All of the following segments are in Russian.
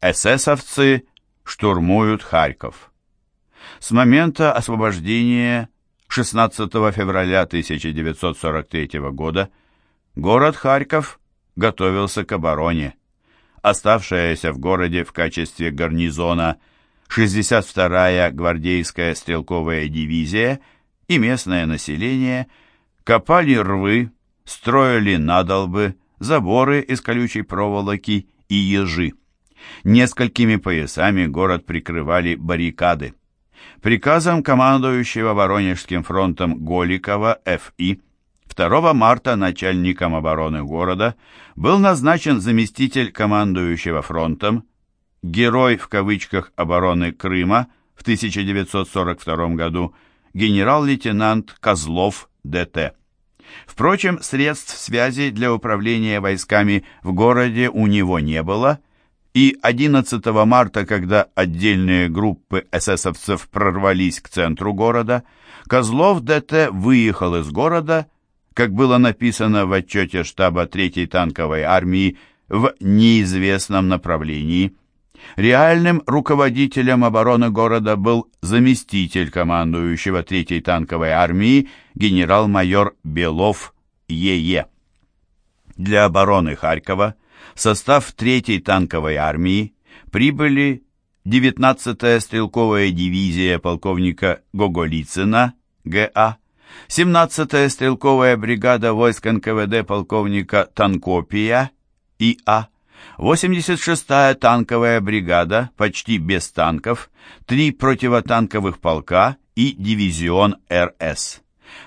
Эсэсовцы штурмуют Харьков. С момента освобождения 16 февраля 1943 года город Харьков готовился к обороне. Оставшаяся в городе в качестве гарнизона 62-я гвардейская стрелковая дивизия и местное население копали рвы, строили надолбы, заборы из колючей проволоки и ежи. Несколькими поясами город прикрывали баррикады. Приказом командующего Воронежским фронтом Голикова Ф.И. 2 марта начальником обороны города был назначен заместитель командующего фронтом, герой в кавычках обороны Крыма в 1942 году, генерал-лейтенант Козлов ДТ. Впрочем, средств связи для управления войсками в городе у него не было, и 11 марта, когда отдельные группы эсэсовцев прорвались к центру города, Козлов ДТ выехал из города, как было написано в отчете штаба 3-й танковой армии, в неизвестном направлении. Реальным руководителем обороны города был заместитель командующего 3-й танковой армии генерал-майор Белов Е.Е. Для обороны Харькова в состав 3-й танковой армии прибыли 19-я стрелковая дивизия полковника Гоголицына Г.А., 17-я стрелковая бригада войск НКВД полковника Танкопия И.А., 86-я танковая бригада, почти без танков, три противотанковых полка и дивизион РС.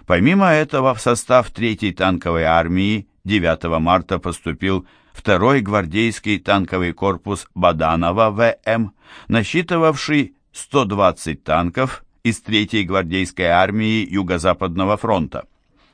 Помимо этого в состав 3-й танковой армии 9 марта поступил 2-й гвардейский танковый корпус Баданова ВМ, насчитывавший 120 танков из 3-й гвардейской армии Юго-Западного фронта.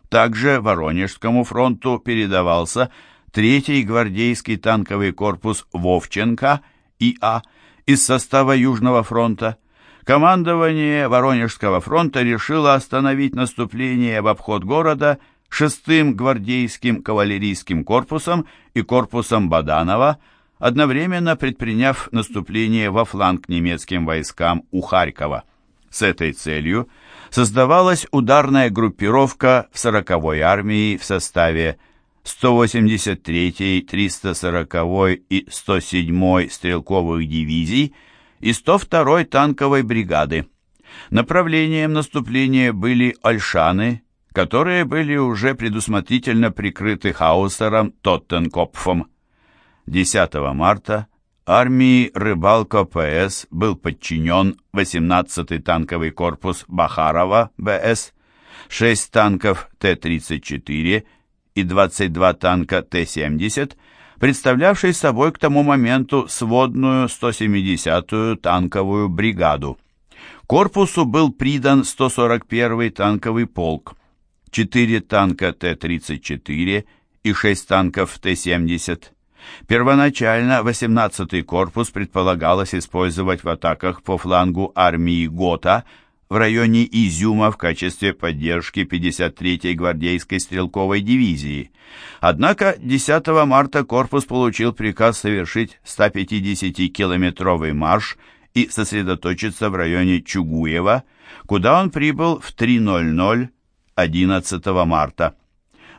Также Воронежскому фронту передавался 3-й гвардейский танковый корпус Вовченко ИА из состава Южного фронта. Командование Воронежского фронта решило остановить наступление в обход города 6-м гвардейским кавалерийским корпусом и корпусом Баданова, одновременно предприняв наступление во фланг немецким войскам у Харькова. С этой целью создавалась ударная группировка в 40-й армии в составе 183-й, 340-й и 107-й стрелковых дивизий и 102-й танковой бригады. Направлением наступления были Ольшаны, которые были уже предусмотрительно прикрыты Хаусером Тоттенкопфом. 10 марта армии Рыбалка ПС был подчинен 18-й танковый корпус Бахарова БС, 6 танков Т-34 и 22 танка Т-70, представлявший собой к тому моменту сводную 170-ю танковую бригаду. Корпусу был придан 141-й танковый полк, 4 танка Т-34 и 6 танков Т-70. Первоначально 18-й корпус предполагалось использовать в атаках по флангу армии ГОТА – в районе Изюма в качестве поддержки 53-й гвардейской стрелковой дивизии. Однако 10 марта корпус получил приказ совершить 150-километровый марш и сосредоточиться в районе Чугуева, куда он прибыл в 3.00 11 марта.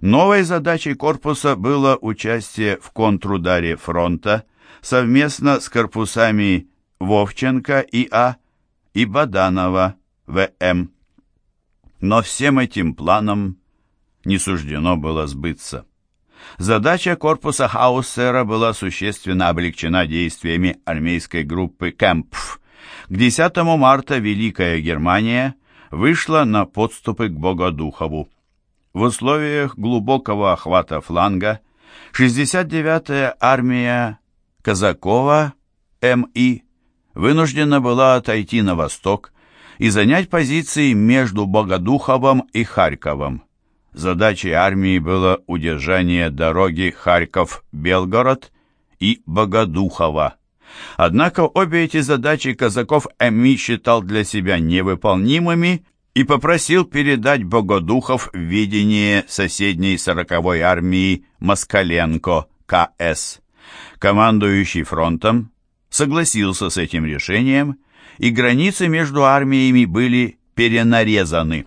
Новой задачей корпуса было участие в контрударе фронта совместно с корпусами Вовченко И.А. и Баданова в.М. Но всем этим планам не суждено было сбыться. Задача корпуса Хауссера была существенно облегчена действиями армейской группы «Кэмпф». К 10 марта Великая Германия вышла на подступы к Богодухову. В условиях глубокого охвата фланга 69-я армия Казакова М.И. вынуждена была отойти на восток и занять позиции между Богодуховым и Харьковом. Задачей армии было удержание дороги Харьков-Белгород и Богодухова. Однако обе эти задачи казаков Эми считал для себя невыполнимыми и попросил передать Богодухов в видение соседней 40-й армии Москаленко К.С. Командующий фронтом согласился с этим решением, и границы между армиями были перенарезаны.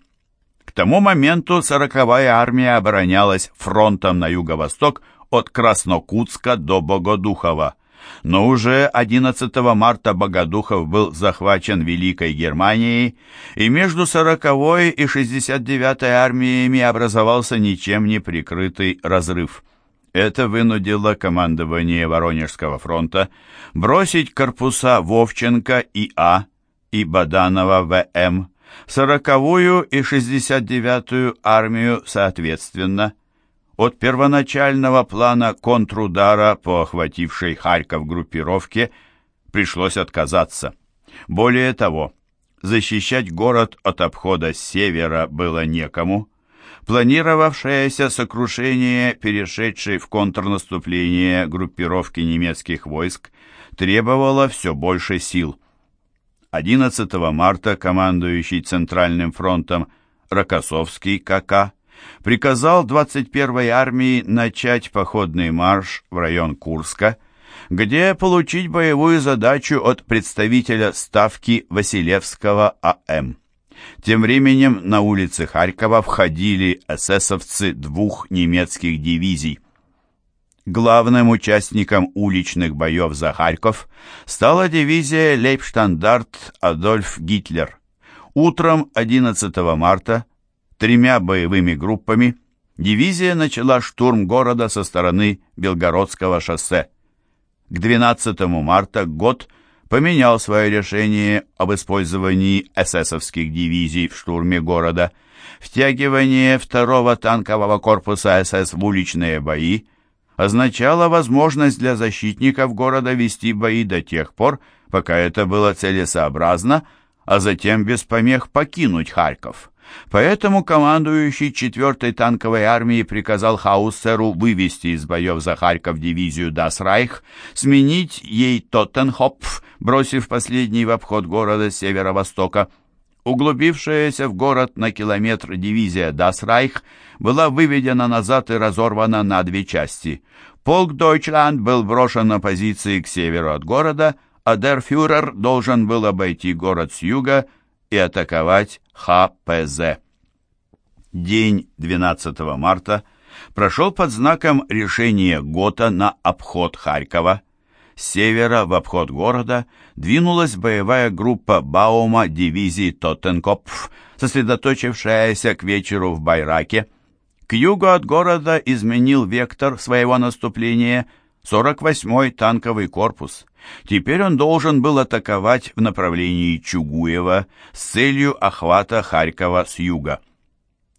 К тому моменту 40-я армия оборонялась фронтом на юго-восток от Краснокутска до Богодухова, но уже 11 марта Богодухов был захвачен Великой Германией, и между 40-й и 69-й армиями образовался ничем не прикрытый разрыв. Это вынудило командование Воронежского фронта бросить корпуса Вовченко и А и Баданова ВМ, 40-ю и 69-ю армию соответственно. От первоначального плана контрудара по охватившей Харьков группировке пришлось отказаться. Более того, защищать город от обхода с севера было некому. Планировавшееся сокрушение, перешедшей в контрнаступление группировки немецких войск, требовало все больше сил. 11 марта командующий Центральным фронтом Рокоссовский КК приказал 21-й армии начать походный марш в район Курска, где получить боевую задачу от представителя Ставки Василевского А.М. Тем временем на улицы Харькова входили эсэсовцы двух немецких дивизий. Главным участником уличных боев за Харьков стала дивизия Лейбштандарт Адольф Гитлер. Утром 11 марта тремя боевыми группами дивизия начала штурм города со стороны Белгородского шоссе. К 12 марта ГОД поменял свое решение об использовании эсэсовских дивизий в штурме города. Втягивание второго танкового корпуса СС в уличные бои означало возможность для защитников города вести бои до тех пор, пока это было целесообразно, а затем без помех покинуть Харьков. Поэтому командующий 4-й танковой армией приказал Хауссеру вывести из боев за Харьков дивизию Дасрайх, сменить ей Тоттенхопф, бросив последний в обход города северо-востока. Углубившаяся в город на километр дивизия Дасрайх была выведена назад и разорвана на две части. Полк Дойчланд был брошен на позиции к северу от города, а Дерфюрер должен был обойти город с юга и атаковать ХПЗ. День 12 марта прошел под знаком решения ГОТА на обход Харькова. С севера в обход города двинулась боевая группа Баума дивизии Тоттенкопф, сосредоточившаяся к вечеру в Байраке. К югу от города изменил вектор своего наступления 48-й танковый корпус. Теперь он должен был атаковать в направлении Чугуева с целью охвата Харькова с юга.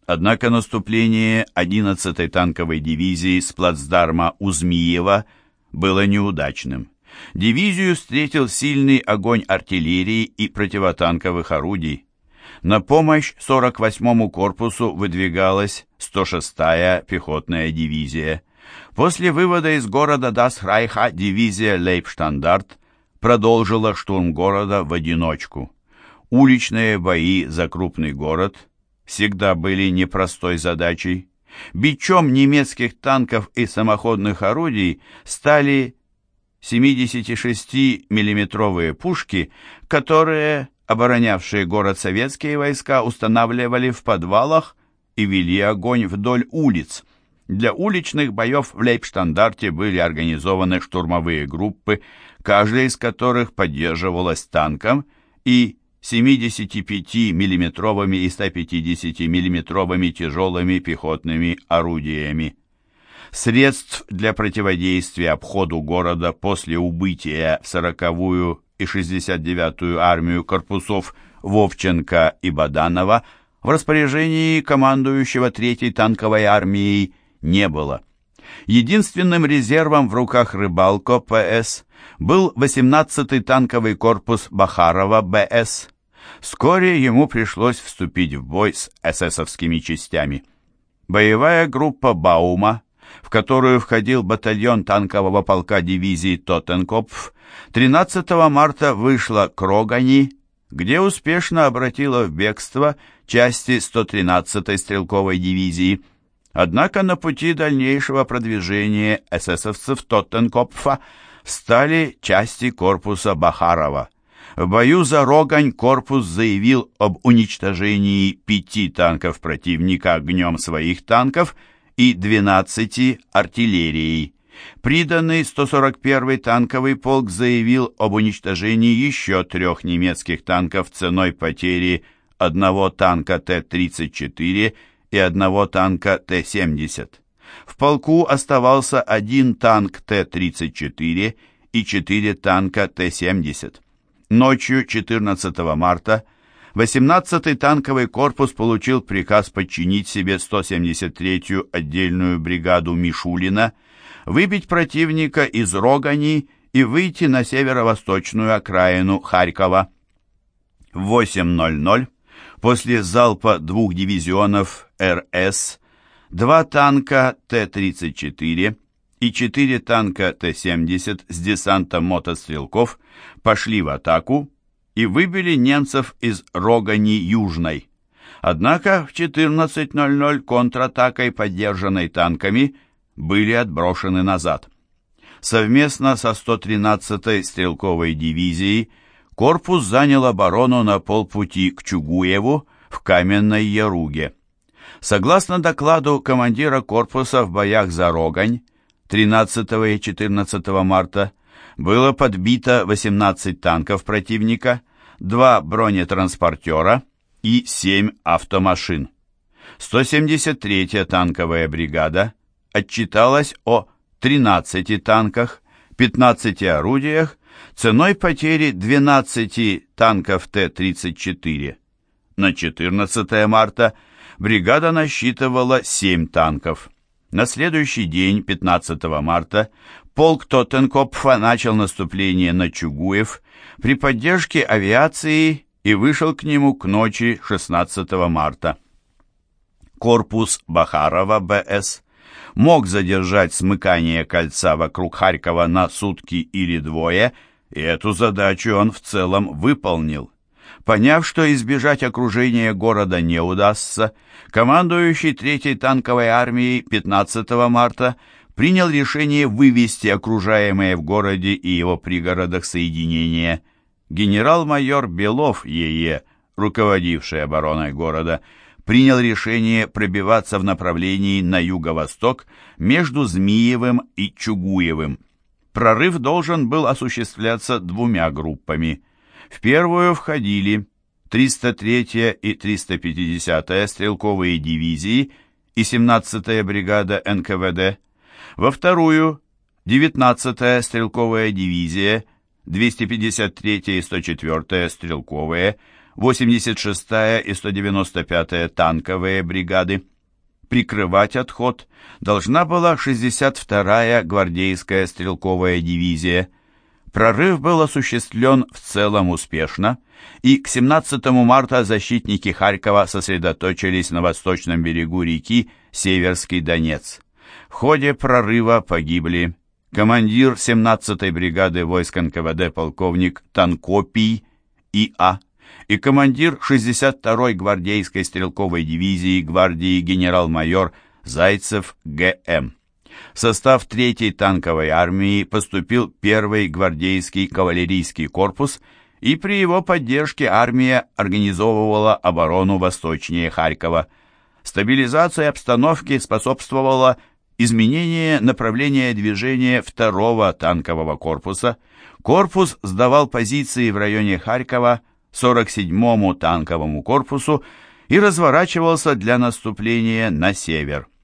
Однако наступление 11-й танковой дивизии с плацдарма у Змиева было неудачным. Дивизию встретил сильный огонь артиллерии и противотанковых орудий. На помощь 48-му корпусу выдвигалась 106-я пехотная дивизия. После вывода из города Дас Райха дивизия Лейбштандарт продолжила штурм города в одиночку. Уличные бои за крупный город всегда были непростой задачей. Бичом немецких танков и самоходных орудий стали 76 миллиметровые пушки, которые оборонявшие город советские войска устанавливали в подвалах и вели огонь вдоль улиц. Для уличных боев в Лейбштандарте были организованы штурмовые группы, каждая из которых поддерживалась танком и 75 миллиметровыми и 150 миллиметровыми тяжелыми пехотными орудиями. Средств для противодействия обходу города после убытия в 40-ю и 69-ю армию корпусов Вовченко и Баданова в распоряжении командующего 3-й танковой армией не было. Единственным резервом в руках Рыбалко ПС был 18-й танковый корпус Бахарова БС. Вскоре ему пришлось вступить в бой с эсэсовскими частями. Боевая группа Баума в которую входил батальон танкового полка дивизии Тоттенкопф, 13 марта вышла к Рогани, где успешно обратила в бегство части 113-й стрелковой дивизии. Однако на пути дальнейшего продвижения эсэсовцев Тоттенкопфа встали части корпуса Бахарова. В бою за Рогань корпус заявил об уничтожении пяти танков противника огнем своих танков и 12 артиллерией. Приданный 141-й танковый полк заявил об уничтожении еще трех немецких танков ценой потери одного танка Т-34 и одного танка Т-70. В полку оставался один танк Т-34 и четыре танка Т-70. Ночью 14 марта 18-й танковый корпус получил приказ подчинить себе 173-ю отдельную бригаду Мишулина, выбить противника из Рогани и выйти на северо-восточную окраину Харькова. В 8.00 после залпа двух дивизионов РС два танка Т-34 и четыре танка Т-70 с десантом мотострелков пошли в атаку и выбили немцев из Рогани Южной. Однако в 14.00 контратакой, поддержанной танками, были отброшены назад. Совместно со 113-й стрелковой дивизией корпус занял оборону на полпути к Чугуеву в Каменной Яруге. Согласно докладу командира корпуса в боях за Рогань 13 и 14 марта было подбито 18 танков противника, 2 бронетранспортера и 7 автомашин. 173-я танковая бригада отчиталась о 13 танках, 15 орудиях, ценой потери 12 танков Т-34. На 14 марта бригада насчитывала 7 танков. На следующий день, 15 марта, полк Тоттенкопфа начал наступление на Чугуев при поддержке авиации и вышел к нему к ночи 16 марта. Корпус Бахарова БС мог задержать смыкание кольца вокруг Харькова на сутки или двое, и эту задачу он в целом выполнил. Поняв, что избежать окружения города не удастся, командующий Третьей танковой армией 15 марта принял решение вывести окружаемые в городе и его пригородах соединения. Генерал-майор Белов ЕЕ, руководивший обороной города, принял решение пробиваться в направлении на юго-восток между Змиевым и Чугуевым. Прорыв должен был осуществляться двумя группами. В первую входили 303-я и 350-я стрелковые дивизии и 17-я бригада НКВД, во вторую 19-я стрелковая дивизия, 253-я и 104-я стрелковые, 86-я и 195-я танковые бригады. Прикрывать отход должна была 62-я гвардейская стрелковая дивизия. Прорыв был осуществлен в целом успешно, и к 17 марта защитники Харькова сосредоточились на восточном берегу реки Северский Донец. В ходе прорыва погибли командир 17-й бригады войск НКВД полковник Танкопий И.А и командир 62-й гвардейской стрелковой дивизии гвардии генерал-майор Зайцев Г.М. В состав 3-й танковой армии поступил 1-й гвардейский кавалерийский корпус, и при его поддержке армия организовывала оборону восточнее Харькова. Стабилизации обстановки способствовало изменение направления движения 2-го танкового корпуса. Корпус сдавал позиции в районе Харькова 47-му танковому корпусу и разворачивался для наступления на север.